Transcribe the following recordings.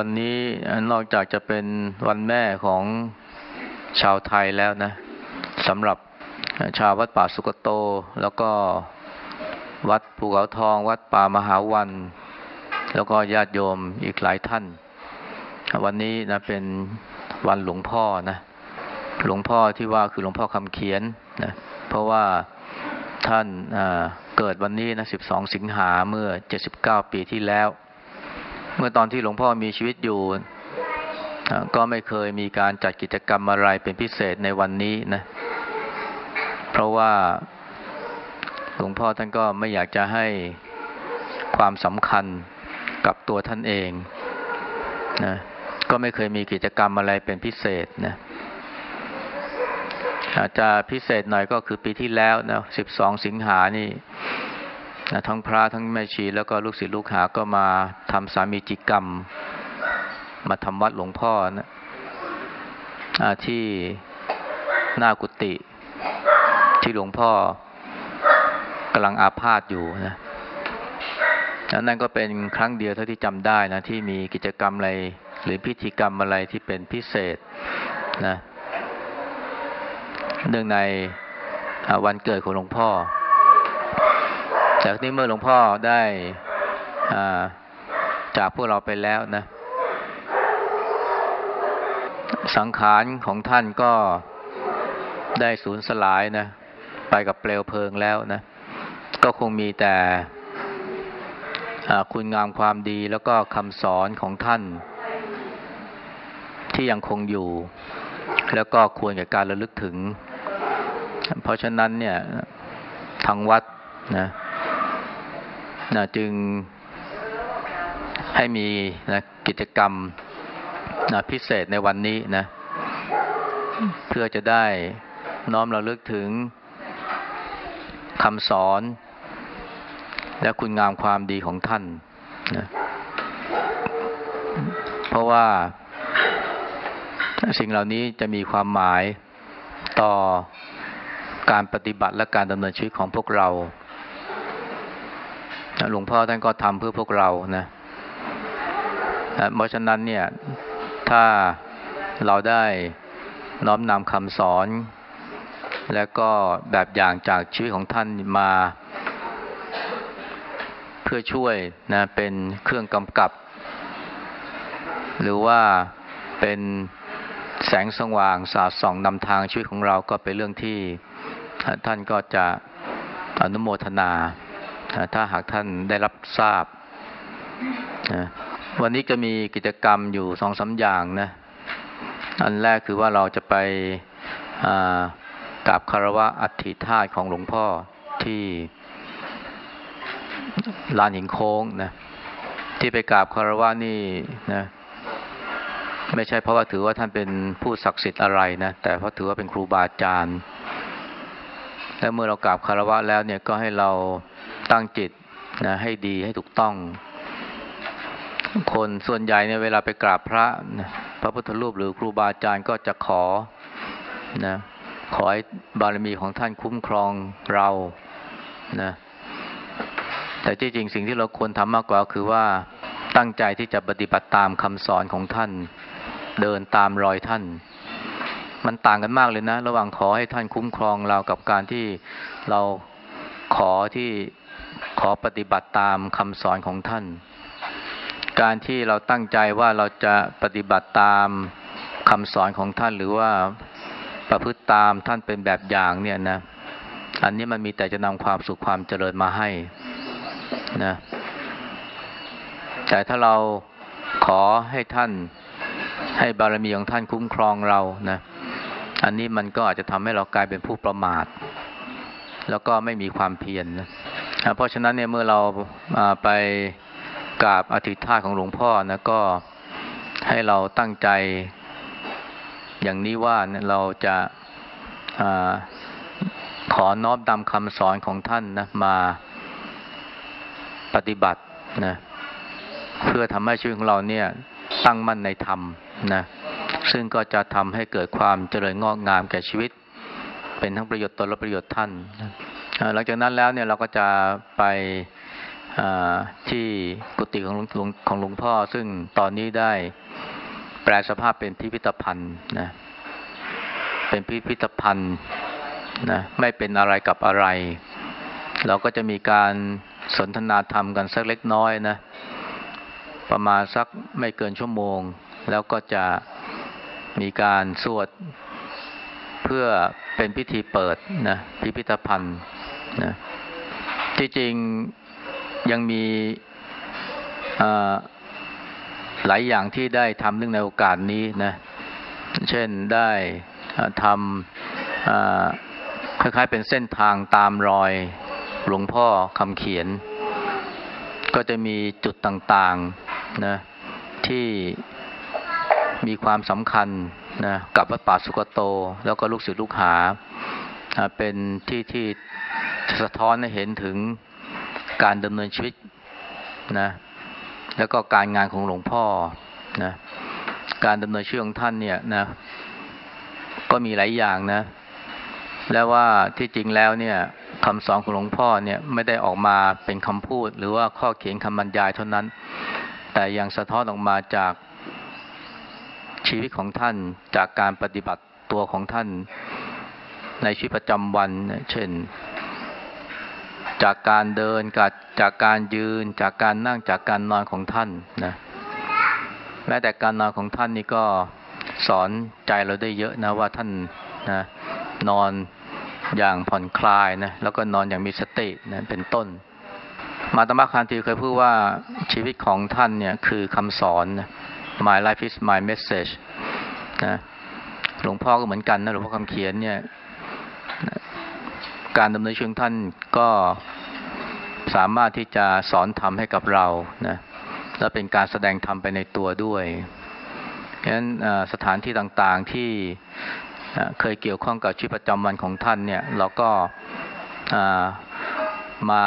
วันนี้นอกจากจะเป็นวันแม่ของชาวไทยแล้วนะสำหรับชาววัดป่าสุกโต แล้วก็วัดภูเขาทอง วัดป่ามหาวัน แล้วก็ญาติโยมอีกหลายท่าน วันนี้นะเป็นวันหลวงพ่อนะหลวงพ่อที่ว่าคือหลวงพ่อคำเขียนนะเพราะว่าท่านเกิดวันนี้นะ 12 สิงหาเมื่อ 79 ปีที่แล้ว เมื่อตอนที่หลวงพ่อมีชีวิตอยู่ ก็ไม่เคยมีการจัดกิจกรรมอะไรเป็นพิเศษในวันนี้นะ เพราะว่าหลวงพ่อท่านก็ไม่อยากจะให้ความสำคัญกับตัวท่านเองนะ ก็ไม่เคยมีกิจกรรมอะไรเป็นพิเศษนะ อาจจะพิเศษหน่อยก็คือปีที่แล้วนะ 12 สิงหานี่ นะทั้งพระทั้งแม่ชีแล้วก็ลูกศิษย์ลูกหาก็มาทำสามีจิกรรม มาทำวัดหลวงพ่อนะที่หน้ากุฏิที่หลวงพ่อกำลังอาพาธอยู่นะนั่นก็เป็นครั้งเดียวเท่าที่จำได้นะที่มีกิจกรรมอะไร หรือพิธีกรรมอะไรที่เป็นพิเศษนะเนื่องในวันเกิดของหลวงพ่อ จากนี้เมื่อหลวงพ่อได้จากพวกเราไปแล้วนะ สังขารของท่านก็ได้สูญสลายนะ ไปกับเปลวเพลิงแล้วนะ ก็คงมีแต่คุณงามความดีแล้วก็คำสอนของท่าน ที่ยังคงอยู่ แล้วก็ควรแก่การระลึกถึง เพราะฉะนั้นเนี่ยทางวัดนะ นะจึงให้มีนะกิจกรรมนะพิเศษในวันนี้นะ เพื่อจะได้น้อมระลึกถึงคำสอน และคุณงามความดีของท่านนะเพราะว่าสิ่งเหล่านี้จะมีความหมายต่อการปฏิบัติและการดำเนินชีวิตของพวกเรา หลวงพ่อท่านก็ทำเพื่อพวกเรานะเพราะฉะนั้นเนี่ย ถ้าเราได้น้อมนำคำสอน และก็แบบอย่างจากชีวิตของท่านมา เพื่อช่วยนะเป็นเครื่องกำกับ หรือว่าเป็นแสงสว่างสาดส่องนำทางชีวิตของเราก็เป็นเรื่องที่ท่านก็จะอนุโมทนา ถ้าหากท่านได้รับทราบ วันนี้จะมีกิจกรรมอยู่สองสาอย่างนะ อันแรกคือว่าเราจะไปกราบคารวะอัฐิธาตุของหลวงพ่อที่ลานหินโค้งนะที่ไปกราบคารวะนี่นะไม่ใช่เพราะว่าถือว่าท่านเป็นผู้ศักดิ์สิทธิ์อะไรนะ แต่เพราะถือว่าเป็นครูบาอาจารย์และเมื่อเรากราบคารวะแล้วเนี่ยก็ให้เรา ตั้งจิตนะให้ดีให้ถูกต้อง คนส่วนใหญ่เนี่ยเวลาไปกราบพระนะพระพุทธรูปหรือครูบาอาจารย์ก็จะขอนะขอให้บารมีของท่านคุ้มครองเรานะแต่ที่จริงสิ่งที่เราควรทำมากกว่าคือว่าตั้งใจที่จะปฏิบัติตามคำสอนของท่าน เดินตามรอยท่าน มันต่างกันมากเลยนะ ระหว่างขอให้ท่านคุ้มครองเรากับการที่เราขอที่ ขอปฏิบัติตามคำสอนของท่าน การที่เราตั้งใจว่าเราจะปฏิบัติตามคำสอนของท่าน หรือว่าประพฤติตามท่านเป็นแบบอย่างเนี่ยนะ อันนี้มันมีแต่จะนำความสุขความเจริญมาให้นะ แต่ถ้าเราขอให้ท่านให้บารมีของท่านคุ้มครองเรานะ อันนี้มันก็อาจจะทำให้เรากลายเป็นผู้ประมาท แล้วก็ไม่มีความเพียรน นะเพราะฉะนั้นเนี่ยเมื่อเราไปกราบอธิษฐานของหลวงพ่อนะก็ให้เราตั้งใจอย่างนี้ว่าเราจะอขอน้อมตามคำสอนของท่านนะมาปฏิบัตินะเพื่อทำให้ชีวิตของเราเนี่ยตั้งมั่นในธรรมนะซึ่งก็จะทำให้เกิดความเจริญงอกงามแก่ชีวิต เป็นทั้งประโยชน์ตนและประโยชน์ท่านนะ หลังจากนั้นแล้วเนี่ยเราก็จะไปที่กุฏิของหลวงหลวงของหลวงพ่อ ซึ่งตอนนี้ได้แปลสภาพเป็นพิพิธภัณฑ์นะเป็นพิพิธภัณฑ์นะไม่เป็นอะไรกับอะไร เราก็จะมีการสนทนาธรรมกันสักเล็กน้อยนะ ประมาณสักไม่เกินชั่วโมง แล้วก็จะมีการสวดเพื่อเป็นพิธีเปิดนะพิพิธภัณฑ์ นะที่จริงยังมีหลายอย่างที่ได้ทำเรื่องในโอกาสนี้นะ เช่นได้ทำคล้ายๆเป็นเส้นทางตามรอยหลวงพ่อคำเขียน ก็จะมีจุดต่างๆนะที่มีความสำคัญนะกับวัดป่าสุกโต แล้วก็ลูกศิษย์ลูกหา เป็นที่ที่ สะท้อนให้เห็นถึงการดำเนินชีวิตนะ แล้วก็การงานของหลวงพ่อนะ การดำเนินชีวิตของท่านเนี่ยนะ ก็มีหลายอย่างนะ แล้วว่าที่จริงแล้วเนี่ยคำสอนของหลวงพ่อเนี่ยไม่ได้ออกมาเป็นคำพูด หรือว่าข้อเขียนคำบรรยายเท่านั้น แต่ยังสะท้อนออกมาจากชีวิตของท่านจากการปฏิบัติตัวของท่านในชีวิตประจำวันเนี่ยเช่น จากการเดินกจากการยืน จากการนั่งจากการนอนของท่านนะแม้แต่การนอนของท่านนี่ก็สอนใจเราได้เยอะนะว่าท่านนะนอนอย่างผ่อนคลายนะแล้วก็นอนอย่างมีสตินะเป็นต้น มาตมะคานทีเคยพูดว่าชีวิตของท่านเนี่ยคือคำสอนนะ My life is my message นะหลวงพ่อก็เหมือนกันนะหลวงพ่อคำเขียนเนี่ย การดำเนินชีวิตของท่านก็สามารถที่จะสอนธรรมให้กับเรานะและเป็นการแสดงธรรมไปในตัวด้วยเพราะฉะนั้นสถานที่ต่างๆที่เคยเกี่ยวข้องกับชีวิตประจำวันของท่านเนี่ย เราก็มา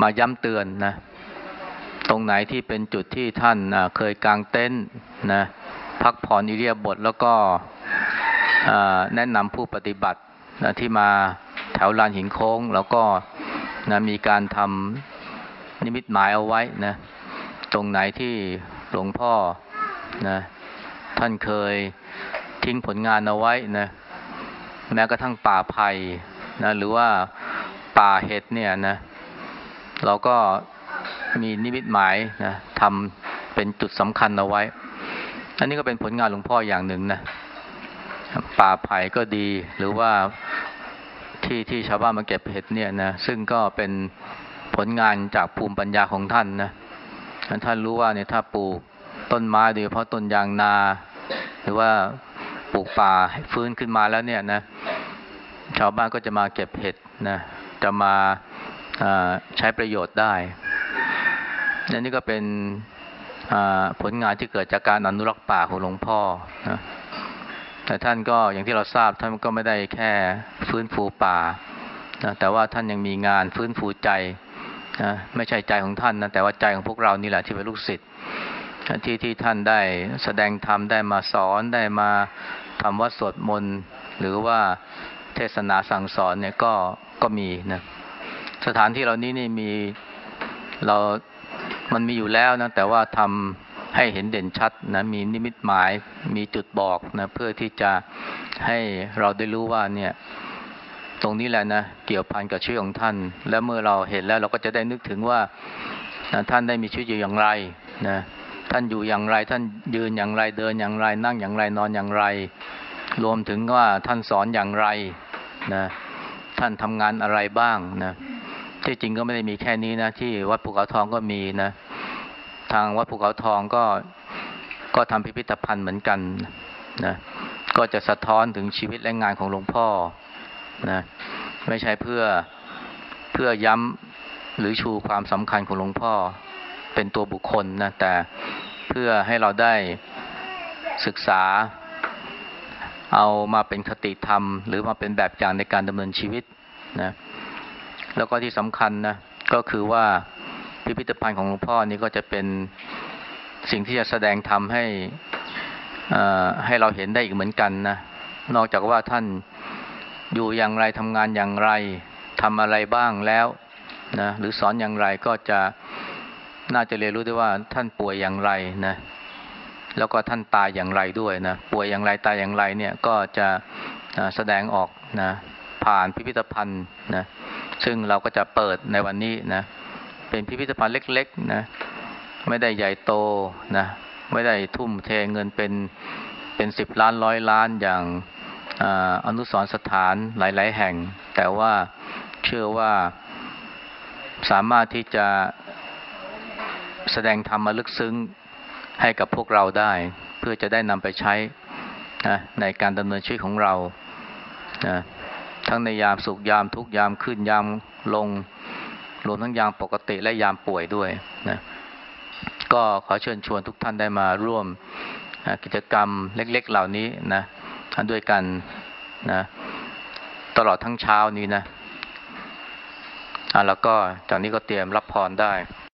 มาย้ำเตือนนะ ตรงไหนที่เป็นจุดที่ท่านเคยกางเต็นท์นะพักผ่อนอิเลียบทแล้วก็แนะนำผู้ปฏิบัตินะที่มา แถวลานหินโค้ง แล้วก็นะมีการทำนิมิตหมายเอาไว้นะ ตรงไหนที่หลวงพ่อนะท่านเคยทิ้งผลงานเอาไว้นะแม้กระทั่งป่าไผ่นะหรือว่าป่าเห็ดเนี่ยนะเราก็มีนิมิตหมายนะทำเป็นจุดสำคัญเอาไว้ อันนี้ก็เป็นผลงานหลวงพ่ออย่างหนึ่งนะป่าไผ่ก็ดีหรือว่า ที่ที่ชาวบ้านมาเก็บเห็ดเนี่ยนะซึ่งก็เป็นผลงานจากภูมิปัญญาของท่านนะท่านรู้ว่าเนี่ยถ้าปลูกต้นไม้โดยเฉพาะต้นยางนา หรือว่าปลูกป่าให้ฟื้นขึ้นมาแล้วเนี่ยนะชาวบ้านก็จะมาเก็บเห็ดนะจะมาใช้ประโยชน์ได้อันนี้ก็เป็นผลงานที่เกิดจากการอนุรักษ์ป่าของหลวงพ่อนะ แต่ท่านก็อย่างที่เราทราบท่านก็ไม่ได้แค่ฟื้นฟูป่านะแต่ว่าท่านยังมีงานฟื้นฟูใจนะไม่ใช่ใจของท่านนะแต่ว่าใจของพวกเรานี่แหละที่เป็นลูกศิษย์ที่ที่ท่านได้แสดงธรรมได้มาสอนได้มาทำวัดสวดมนต์หรือว่าเทศนาสั่งสอนเนี่ยก็ก็มีนะสถานที่เหล่านี้นี่มีเรามันมีอยู่แล้วนะแต่ว่าทำ ให้เห็นเด่นชัดนะมีนิมิตหมายมีจุดบอกนะเพื่อที่จะให้เราได้รู้ว่าเนี่ยตรงนี้แหละนะเกี่ยวพันกับชีวิตของท่าน และเมื่อเราเห็นแล้วเราก็จะได้นึกถึงว่านะท่านได้มีชีวิตอยู่อย่างไรนะท่านอยู่อย่างไร ท่านยืนอย่างไรเดินอย่างไร นั่งอย่างไรนอนอย่างไร รวมถึงว่าท่านสอนอย่างไรนะท่านทำงานอะไรบ้างนะที่จริงก็ไม่ได้มีแค่นี้นะที่วัดภูเขาทองก็มีนะ ทางวัดภูเขาทองก็ก็ทำพิพิธภัณฑ์เหมือนกันนะก็จะสะท้อนถึงชีวิตและงานของหลวงพ่อนะไม่ใช่เพื่อเพื่อย้ำหรือชูความสำคัญของหลวงพ่อเป็นตัวบุคคลนะแต่เพื่อให้เราได้ศึกษา เอามาเป็นคติธรรม หรือมาเป็นแบบอย่างในการดำเนินชีวิตนะแล้วก็ที่สำคัญนะก็คือว่า พิพิธภัณฑ์ของหลวงพ่อนี่ก็จะเป็นสิ่งที่จะแสดงธรรมให้ให้เราเห็นได้อีกเหมือนกันนะนอกจากว่าท่านอยู่อย่างไรทำงานอย่างไรทำอะไรบ้างแล้วนะหรือสอนอย่างไรก็จะน่าจะเรียนรู้ได้ว่าท่านป่วยอย่างไรนะแล้วก็ท่านตายอย่างไรด้วยนะป่วยอย่างไรตายอย่างไรเนี่ยก็จะแสดงออกนะผ่านพิพิธภัณฑ์นะซึ่งเราก็จะเปิดในวันนี้นะ เป็นพิพิธภัณฑ์เล็กๆนะไม่ได้ใหญ่โตนะไม่ได้ทุ่มเทเงินเป็นเป็นสิบล้านร้อยล้านอย่างอาอนุสรณ์สถานหลาย ๆ แห่ง แต่ว่าเชื่อว่าสามารถที่จะแสดงธรรมลึกซึ้งให้กับพวกเราได้ เพื่อจะได้นำไปใช้นะในการดำเนินชีวิตของเรานะทั้งในยามสุขยามทุกยามขึ้นยามลง รวมทั้งยามปกติและยามป่วยด้วยนะก็ขอเชิญชวนทุกท่านได้มาร่วมกิจกรรมเล็ก ๆ เหล่านี้นะด้วยกันนะตลอดทั้งเช้านี้นะอ่าแล้วก็จากนี้ก็เตรียมรับพรได้